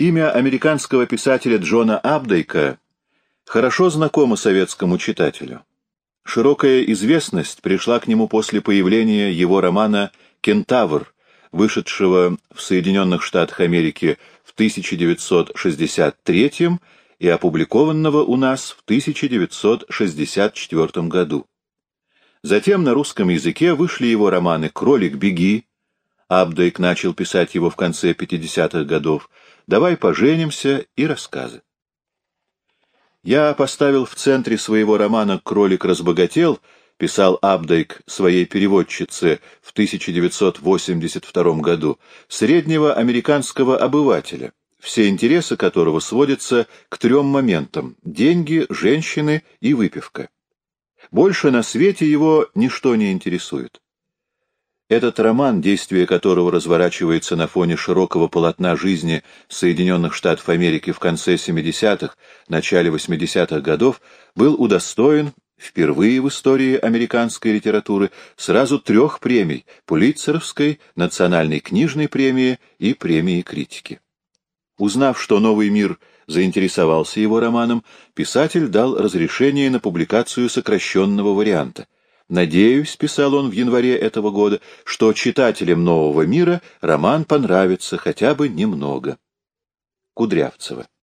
Имя американского писателя Джона Абдейка хорошо знакомо советскому читателю. Широкая известность пришла к нему после появления его романа «Кентавр», вышедшего в Соединенных Штатах Америки в 1963 и опубликованного у нас в 1964 году. Затем на русском языке вышли его романы «Кролик, беги», Абдейк начал писать его в конце 50-х годов, «Давай поженимся» и рассказы. Я поставил в центре своего романа «Кролик разбогател», писал Абдейк своей переводчице в 1982 году, среднего американского обывателя, все интересы которого сводятся к трем моментам – деньги, женщины и выпивка. Больше на свете его ничто не интересует. Этот роман, действие которого разворачивается на фоне широкого полотна жизни Соединенных Штатов Америки в конце 70-х, начале 80-х годов, был удостоен впервые в истории американской литературы сразу трех премий – Пулитцеровской, Национальной книжной премии и премии критики. Узнав, что «Новый мир» заинтересовался его романом, писатель дал разрешение на публикацию сокращенного варианта – Надеюсь, писал он в январе этого года, что читателям «Нового мира» роман понравится хотя бы немного. Кудрявцева